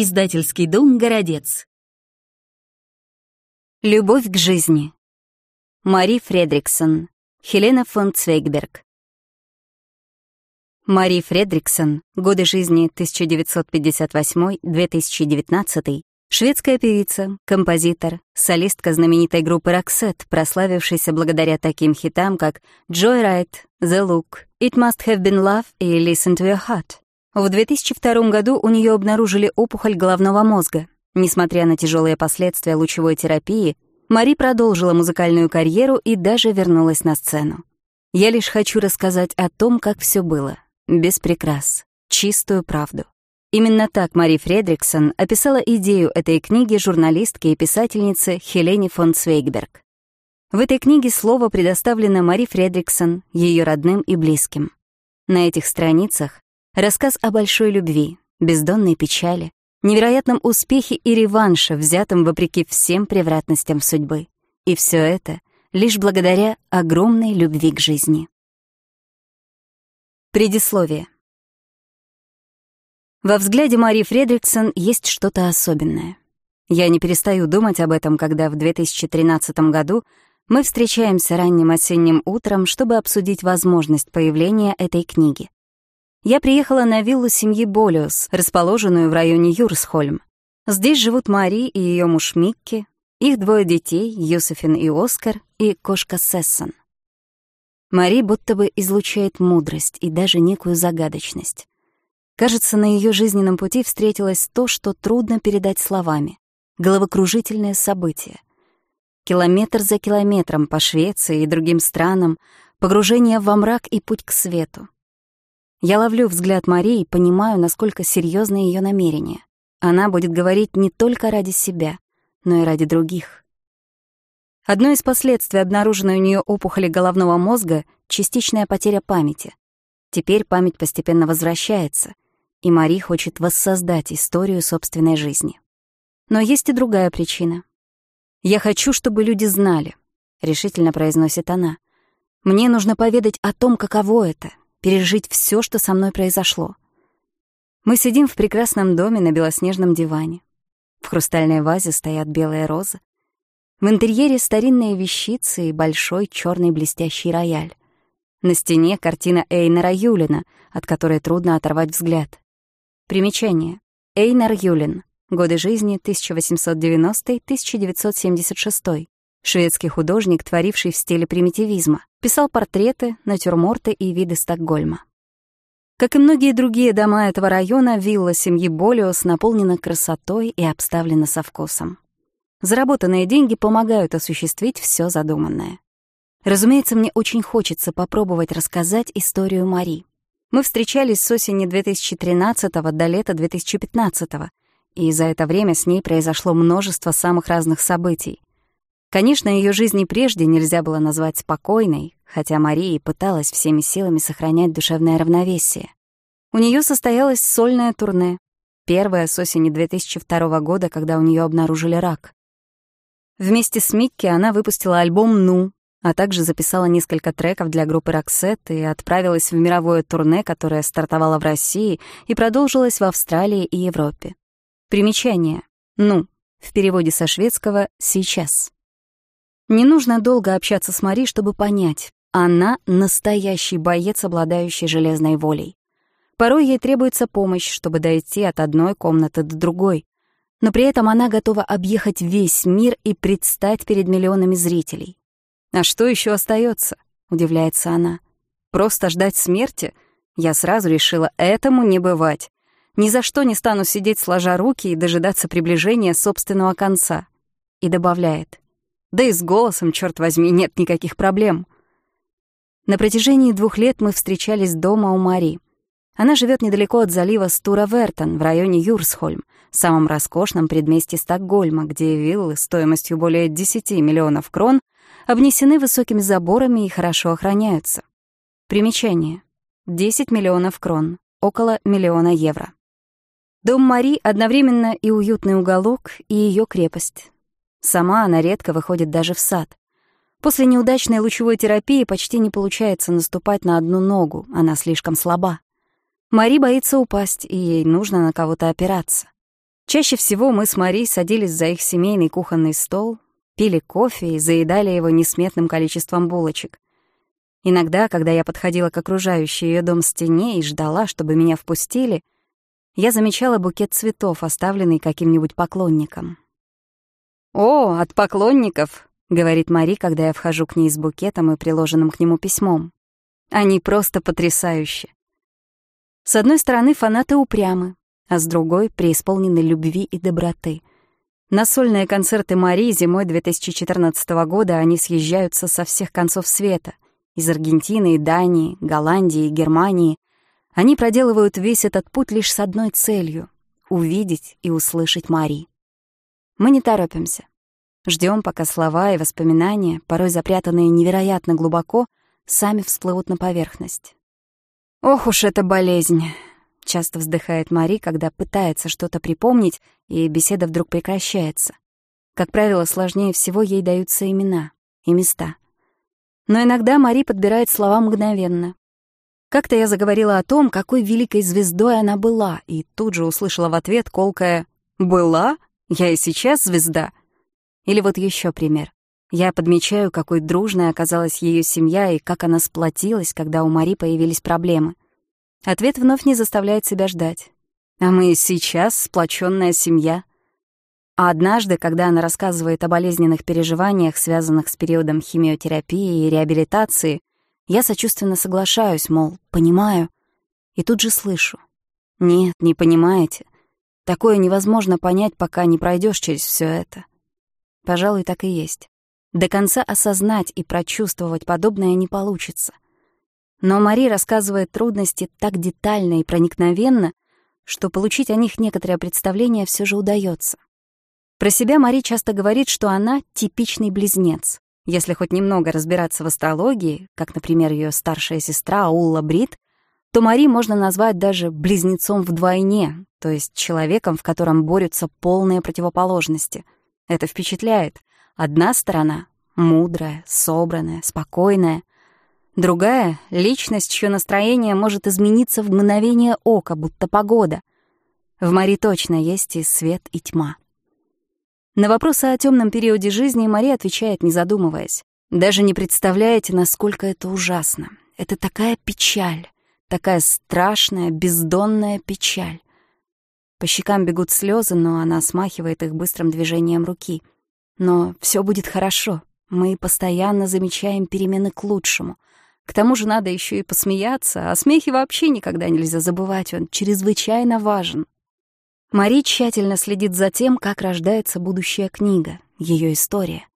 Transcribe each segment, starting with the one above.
Издательский дом «Городец». Любовь к жизни. Мари Фредриксон. Хелена фон Цвейгберг. Мари Фредриксон. Годы жизни 1958-2019. Шведская певица, композитор, солистка знаменитой группы Roxette, прославившаяся благодаря таким хитам, как «Joyride», «The Look», «It Must Have Been Love» и «Listen to Your Heart». В 2002 году у нее обнаружили опухоль головного мозга. Несмотря на тяжелые последствия лучевой терапии, Мари продолжила музыкальную карьеру и даже вернулась на сцену. Я лишь хочу рассказать о том, как все было, без прикрас, чистую правду. Именно так Мари Фредриксон описала идею этой книги журналистке и писательнице Хелене фон Цвейгберг. В этой книге слово предоставлено Мари Фредриксон, ее родным и близким. На этих страницах Рассказ о большой любви, бездонной печали, невероятном успехе и реванше, взятом вопреки всем превратностям судьбы. И все это лишь благодаря огромной любви к жизни. Предисловие. Во взгляде Марии Фредриксон есть что-то особенное. Я не перестаю думать об этом, когда в 2013 году мы встречаемся ранним осенним утром, чтобы обсудить возможность появления этой книги я приехала на виллу семьи Болиус, расположенную в районе Юрсхольм. Здесь живут Мари и ее муж Микки, их двое детей, Юсефин и Оскар, и кошка Сессон. Мари будто бы излучает мудрость и даже некую загадочность. Кажется, на ее жизненном пути встретилось то, что трудно передать словами — головокружительное событие. Километр за километром по Швеции и другим странам, погружение во мрак и путь к свету. Я ловлю взгляд Марии и понимаю, насколько серьезны ее намерения. Она будет говорить не только ради себя, но и ради других. Одно из последствий обнаруженной у нее опухоли головного мозга — частичная потеря памяти. Теперь память постепенно возвращается, и Мари хочет воссоздать историю собственной жизни. Но есть и другая причина. «Я хочу, чтобы люди знали», — решительно произносит она. «Мне нужно поведать о том, каково это пережить все, что со мной произошло. Мы сидим в прекрасном доме на белоснежном диване. В хрустальной вазе стоят белые розы. В интерьере старинные вещицы и большой черный блестящий рояль. На стене картина Эйнера Юлина, от которой трудно оторвать взгляд. Примечание. Эйнер Юлин. Годы жизни 1890-1976 шведский художник, творивший в стиле примитивизма, писал портреты, натюрморты и виды Стокгольма. Как и многие другие дома этого района, вилла семьи Болиос наполнена красотой и обставлена со вкусом. Заработанные деньги помогают осуществить все задуманное. Разумеется, мне очень хочется попробовать рассказать историю Мари. Мы встречались с осени 2013 до лета 2015 и за это время с ней произошло множество самых разных событий. Конечно, ее жизни прежде нельзя было назвать спокойной, хотя Мария пыталась всеми силами сохранять душевное равновесие. У нее состоялось сольное турне, первое с осени 2002 года, когда у нее обнаружили рак. Вместе с Микки она выпустила альбом «Ну», а также записала несколько треков для группы «Роксет» и отправилась в мировое турне, которое стартовало в России и продолжилось в Австралии и Европе. Примечание. «Ну» в переводе со шведского «сейчас». Не нужно долго общаться с Мари, чтобы понять. Она — настоящий боец, обладающий железной волей. Порой ей требуется помощь, чтобы дойти от одной комнаты до другой. Но при этом она готова объехать весь мир и предстать перед миллионами зрителей. «А что еще остается? удивляется она. «Просто ждать смерти?» Я сразу решила, этому не бывать. Ни за что не стану сидеть сложа руки и дожидаться приближения собственного конца. И добавляет, да и с голосом, черт возьми, нет никаких проблем. На протяжении двух лет мы встречались дома у Мари. Она живет недалеко от залива Стура-Вертон в районе Юрсхольм, самом роскошном предместье Стокгольма, где виллы стоимостью более 10 миллионов крон обнесены высокими заборами и хорошо охраняются. Примечание. 10 миллионов крон, около миллиона евро. Дом Мари одновременно и уютный уголок, и ее крепость. Сама она редко выходит даже в сад. После неудачной лучевой терапии почти не получается наступать на одну ногу, она слишком слаба. Мари боится упасть, и ей нужно на кого-то опираться. Чаще всего мы с Мари садились за их семейный кухонный стол, пили кофе и заедали его несметным количеством булочек. Иногда, когда я подходила к окружающей ее дом стене и ждала, чтобы меня впустили, я замечала букет цветов, оставленный каким-нибудь поклонником. «О, от поклонников!» — говорит Мари, когда я вхожу к ней с букетом и приложенным к нему письмом. «Они просто потрясающие. С одной стороны, фанаты упрямы, а с другой — преисполнены любви и доброты. На сольные концерты Мари зимой 2014 года они съезжаются со всех концов света — из Аргентины Дании, Голландии Германии. Они проделывают весь этот путь лишь с одной целью — увидеть и услышать Мари. Мы не торопимся. Ждем, пока слова и воспоминания, порой запрятанные невероятно глубоко, сами всплывут на поверхность. «Ох уж эта болезнь!» — часто вздыхает Мари, когда пытается что-то припомнить, и беседа вдруг прекращается. Как правило, сложнее всего ей даются имена и места — но иногда Мари подбирает слова мгновенно. Как-то я заговорила о том, какой великой звездой она была, и тут же услышала в ответ колкое «Была? Я и сейчас звезда». Или вот еще пример. Я подмечаю, какой дружной оказалась ее семья и как она сплотилась, когда у Мари появились проблемы. Ответ вновь не заставляет себя ждать. А мы сейчас сплоченная семья. А однажды, когда она рассказывает о болезненных переживаниях, связанных с периодом химиотерапии и реабилитации, я сочувственно соглашаюсь, мол, понимаю. И тут же слышу. Нет, не понимаете. Такое невозможно понять, пока не пройдешь через все это. Пожалуй, так и есть. До конца осознать и прочувствовать подобное не получится. Но Мари рассказывает трудности так детально и проникновенно, что получить о них некоторое представление все же удается. Про себя Мари часто говорит, что она типичный близнец. Если хоть немного разбираться в астрологии, как, например, ее старшая сестра Улла Брит, то Мари можно назвать даже близнецом вдвойне, то есть человеком, в котором борются полные противоположности. Это впечатляет. Одна сторона — мудрая, собранная, спокойная. Другая — личность, чье настроение может измениться в мгновение ока, будто погода. В Мари точно есть и свет, и тьма. На вопросы о темном периоде жизни Мария отвечает, не задумываясь. «Даже не представляете, насколько это ужасно. Это такая печаль, такая страшная, бездонная печаль». По щекам бегут слезы, но она смахивает их быстрым движением руки. «Но все будет хорошо. Мы постоянно замечаем перемены к лучшему. К тому же надо еще и посмеяться, а смехи вообще никогда нельзя забывать, он чрезвычайно важен». Мари тщательно следит за тем, как рождается будущая книга, ее история.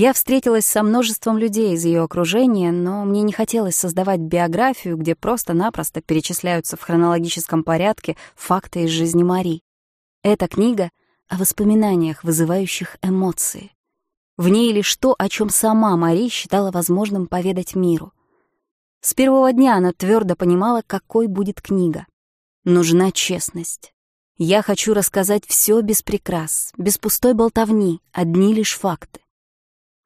Я встретилась со множеством людей из ее окружения, но мне не хотелось создавать биографию, где просто-напросто перечисляются в хронологическом порядке факты из жизни Мари. Эта книга о воспоминаниях, вызывающих эмоции. В ней лишь то, о чем сама Мари считала возможным поведать миру. С первого дня она твердо понимала, какой будет книга. Нужна честность. Я хочу рассказать все без прикрас, без пустой болтовни, одни лишь факты.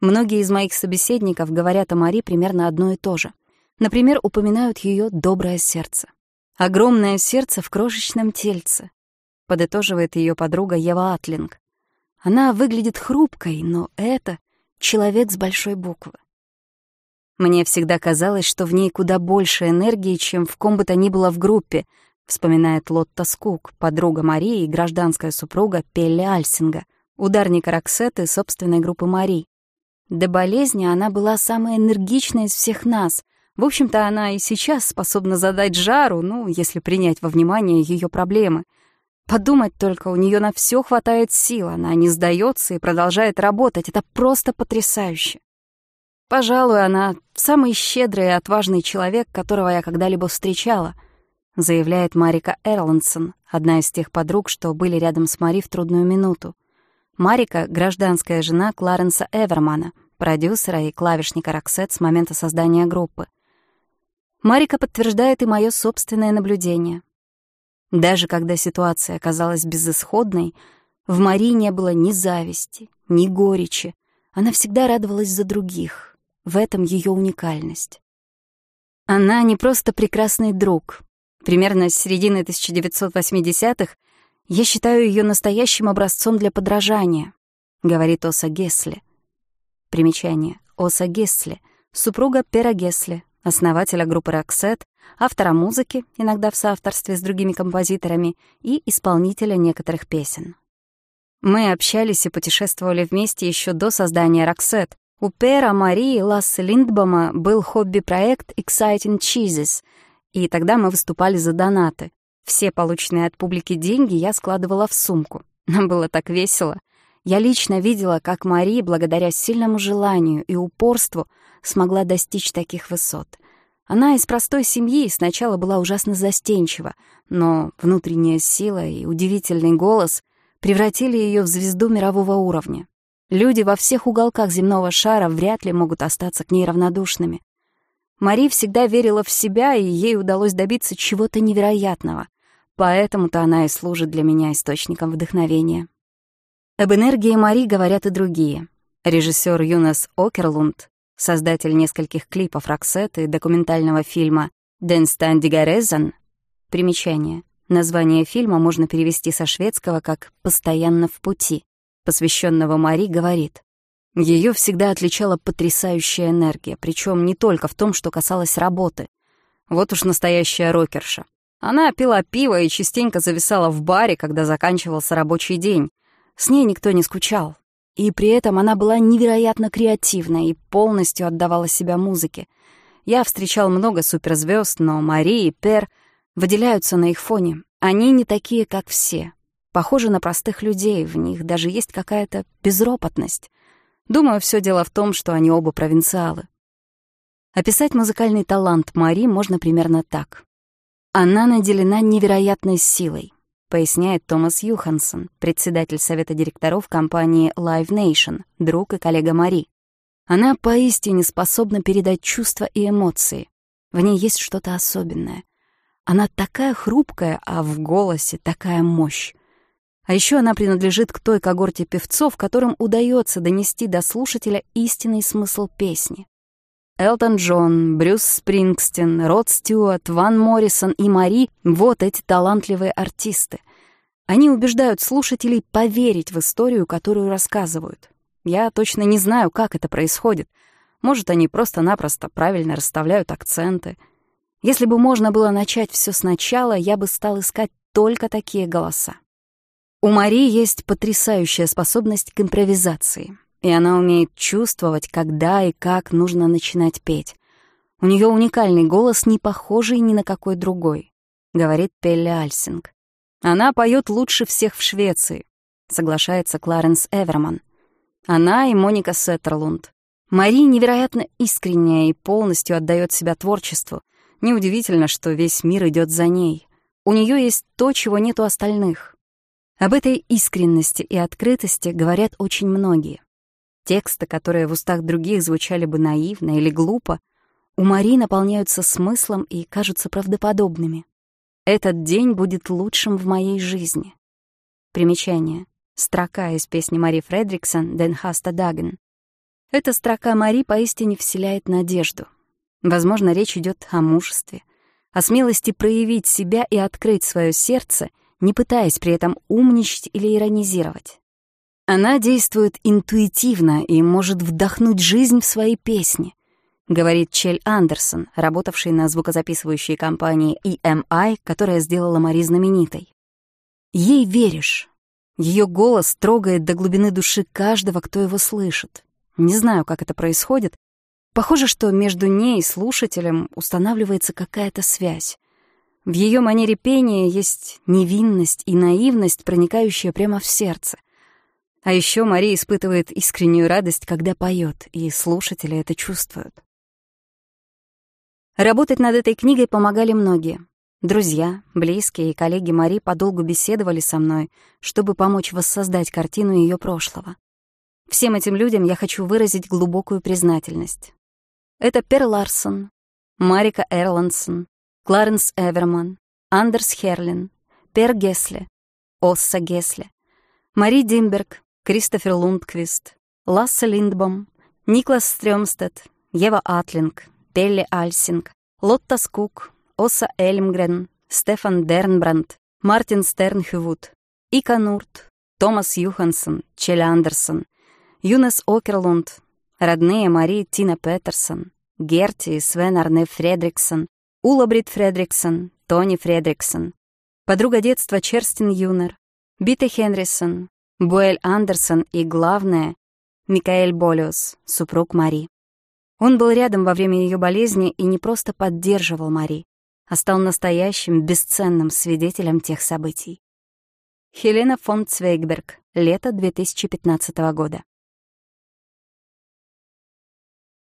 Многие из моих собеседников говорят о Мари примерно одно и то же. Например, упоминают ее доброе сердце. Огромное сердце в крошечном тельце, подытоживает ее подруга Ева Атлинг. Она выглядит хрупкой, но это человек с большой буквы. Мне всегда казалось, что в ней куда больше энергии, чем в ком бы то ни было в группе, вспоминает Лотта Скук, подруга Марии и гражданская супруга Пелли Альсинга, ударника Роксеты собственной группы Мари. До болезни она была самая энергичная из всех нас. В общем-то, она и сейчас способна задать жару, ну, если принять во внимание ее проблемы. Подумать только, у нее на все хватает сил, она не сдается и продолжает работать. Это просто потрясающе. Пожалуй, она самый щедрый и отважный человек, которого я когда-либо встречала — заявляет Марика Эрландсон, одна из тех подруг, что были рядом с Мари в трудную минуту. Марика — гражданская жена Кларенса Эвермана, продюсера и клавишника Роксет с момента создания группы. Марика подтверждает и мое собственное наблюдение. Даже когда ситуация оказалась безысходной, в Мари не было ни зависти, ни горечи. Она всегда радовалась за других. В этом ее уникальность. Она не просто прекрасный друг, Примерно с середины 1980-х Я считаю ее настоящим образцом для подражания, говорит Оса Гесли. Примечание. Оса Гесли, супруга Пера Гесли, основателя группы «Роксет», автора музыки, иногда в соавторстве с другими композиторами, и исполнителя некоторых песен. Мы общались и путешествовали вместе еще до создания «Роксет». У Пера, Марии Ласса Линдбома был хобби-проект «Exciting Cheeses», и тогда мы выступали за донаты. Все полученные от публики деньги я складывала в сумку. Нам было так весело. Я лично видела, как Мари, благодаря сильному желанию и упорству, смогла достичь таких высот. Она из простой семьи сначала была ужасно застенчива, но внутренняя сила и удивительный голос превратили ее в звезду мирового уровня. Люди во всех уголках земного шара вряд ли могут остаться к ней равнодушными. Мари всегда верила в себя, и ей удалось добиться чего-то невероятного. Поэтому-то она и служит для меня источником вдохновения. Об энергии Мари говорят и другие. Режиссер Юнас Окерлунд, создатель нескольких клипов Роксет и документального фильма «Den Ständige примечание. Название фильма можно перевести со шведского как «постоянно в пути», посвященного Мари, говорит. Ее всегда отличала потрясающая энергия, причем не только в том, что касалось работы. Вот уж настоящая рокерша. Она пила пиво и частенько зависала в баре, когда заканчивался рабочий день. С ней никто не скучал. И при этом она была невероятно креативна и полностью отдавала себя музыке. Я встречал много суперзвезд, но Мари и Пер выделяются на их фоне. Они не такие, как все. Похожи на простых людей, в них даже есть какая-то безропотность. Думаю, все дело в том, что они оба провинциалы. Описать музыкальный талант Мари можно примерно так. Она наделена невероятной силой, поясняет Томас Юхансон, председатель совета директоров компании Live Nation, друг и коллега Мари. Она поистине способна передать чувства и эмоции. В ней есть что-то особенное. Она такая хрупкая, а в голосе такая мощь. А еще она принадлежит к той когорте певцов, которым удается донести до слушателя истинный смысл песни. Элтон Джон, Брюс Спрингстин, Род Стюарт, Ван Моррисон и Мари — вот эти талантливые артисты. Они убеждают слушателей поверить в историю, которую рассказывают. Я точно не знаю, как это происходит. Может, они просто-напросто правильно расставляют акценты. Если бы можно было начать все сначала, я бы стал искать только такие голоса. У Мари есть потрясающая способность к импровизации и она умеет чувствовать, когда и как нужно начинать петь. У нее уникальный голос, не похожий ни на какой другой, говорит Пелли Альсинг. Она поет лучше всех в Швеции, соглашается Кларенс Эверман. Она и Моника Сеттерлунд. Мари невероятно искренняя и полностью отдает себя творчеству. Неудивительно, что весь мир идет за ней. У нее есть то, чего нет у остальных. Об этой искренности и открытости говорят очень многие. Тексты, которые в устах других звучали бы наивно или глупо, у Мари наполняются смыслом и кажутся правдоподобными. «Этот день будет лучшим в моей жизни». Примечание. Строка из песни Мари Фредриксон «Den Хаста Даген». Эта строка Мари поистине вселяет надежду. Возможно, речь идет о мужестве, о смелости проявить себя и открыть свое сердце, не пытаясь при этом умничать или иронизировать. Она действует интуитивно и может вдохнуть жизнь в свои песни, говорит Чель Андерсон, работавший на звукозаписывающей компании EMI, которая сделала Мари знаменитой. Ей веришь. Ее голос трогает до глубины души каждого, кто его слышит. Не знаю, как это происходит. Похоже, что между ней и слушателем устанавливается какая-то связь. В ее манере пения есть невинность и наивность, проникающая прямо в сердце — а еще Мария испытывает искреннюю радость, когда поет, и слушатели это чувствуют. Работать над этой книгой помогали многие. Друзья, близкие и коллеги Мари подолгу беседовали со мной, чтобы помочь воссоздать картину ее прошлого. Всем этим людям я хочу выразить глубокую признательность. Это Пер Ларсон, Марика Эрландсон, Кларенс Эверман, Андерс Херлин, Пер Гессле, Оса Гессле, Мари Димберг, Кристофер Лундквист, Лассе Линдбом, Никлас Стрёмстед, Ева Атлинг, Пелле Альсинг, Лотта Скук, Оса Эльмгрен, Стефан Дернбранд, Мартин Стернхювуд, Ика Нурт, Томас Юхансон, Челя Андерсон, Юнес Окерлунд, родные Мари Тина Петерсон, Герти и Свен Арне Фредриксон, Ула Фредриксон, Тони Фредриксон, подруга детства Черстин Юнер, Бита Хенрисон, Буэль Андерсон и, главное, Микаэль Болиус, супруг Мари. Он был рядом во время ее болезни и не просто поддерживал Мари, а стал настоящим, бесценным свидетелем тех событий. Хелена фон Цвейгберг, лето 2015 года.